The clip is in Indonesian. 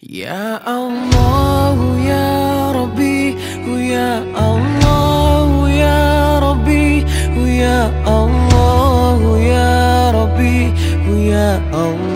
Ya Allah ya Rabbi ya Allah ya Rabbi ya Allah ya Rabbi ya Allah